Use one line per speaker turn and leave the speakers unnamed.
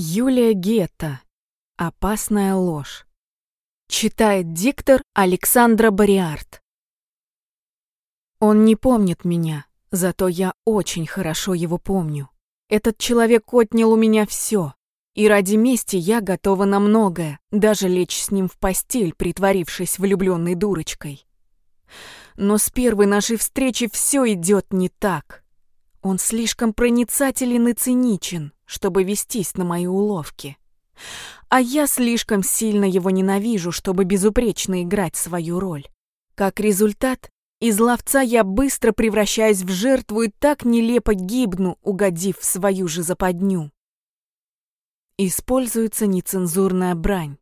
Юлия Гетта. Опасная ложь. Читает диктор Александра Бариарт. Он не помнит меня, зато я очень хорошо его помню. Этот человек отнял у меня все, и ради мести я готова на многое, даже лечь с ним в постель, притворившись влюбленной дурочкой. Но с первой нашей встречи все идет не так. Он слишком проницателен и циничен, чтобы вестись на мои уловки. А я слишком сильно его ненавижу, чтобы безупречно играть свою роль. Как результат, из ловца я быстро превращаюсь в жертву и так нелепо гибну, угодив в свою же западню. Используется нецензурная брань.